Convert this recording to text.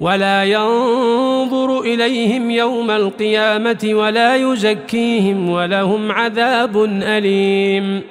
ولا ينظر إليهم يوم القيامة ولا يزكيهم ولهم عذاب أليم.